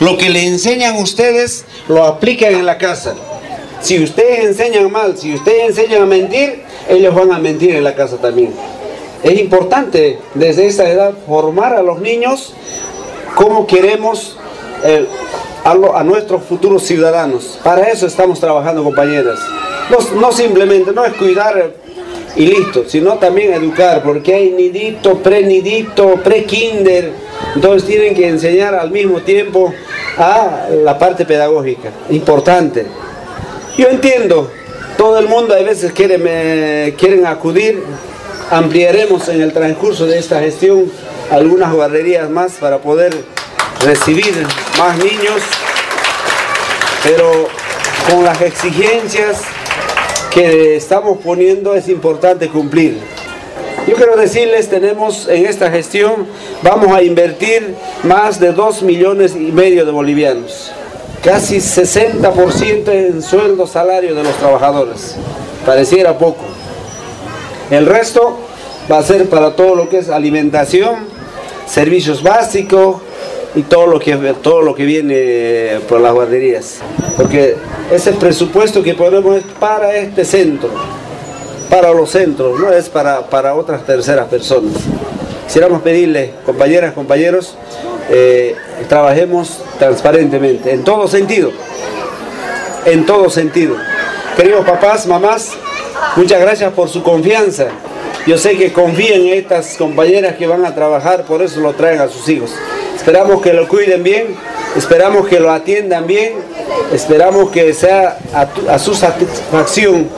Lo que le enseñan ustedes, lo aplican en la casa. Si ustedes enseñan mal, si ustedes enseñan a mentir, ellos van a mentir en la casa también. Es importante desde esa edad formar a los niños cómo queremos eh, a, nuestros futuros ciudadanos. Para eso estamos trabajando, compañeras. No, no simplemente, no es cuidar y listo, sino también educar, porque hay nidito, pre-nidito, pre-kinder, entonces tienen que enseñar al mismo tiempo a la parte pedagógica, importante. Yo entiendo, todo el mundo a veces quiere, me, quieren acudir, ampliaremos en el transcurso de esta gestión algunas guarderías más para poder recibir más niños, pero con las exigencias que estamos poniendo es importante cumplir. Yo quiero decirles, tenemos en esta gestión, vamos a invertir más de 2 millones y medio de bolivianos. Casi 60% en sueldo salario de los trabajadores. Pareciera poco. El resto va a ser para todo lo que es alimentación, servicios básicos, y todo lo que todo lo que viene por las guarderías porque ese presupuesto que ponemos es para este centro para los centros no es para, para otras terceras personas. Quisiéramos pedirle compañeras compañeros eh, trabajemos transparentemente en todo sentido en todo sentido. Queridos papás mamás muchas gracias por su confianza. Yo sé que confían en estas compañeras que van a trabajar por eso lo traen a sus hijos. Esperamos que lo cuiden bien, esperamos que lo atiendan bien, esperamos que sea a, su satisfacción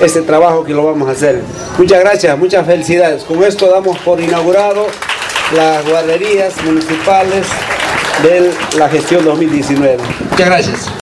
este trabajo que lo vamos a hacer. Muchas gracias, muchas felicidades. Con esto damos por inaugurado las guarderías municipales de la gestión 2019. Muchas gracias.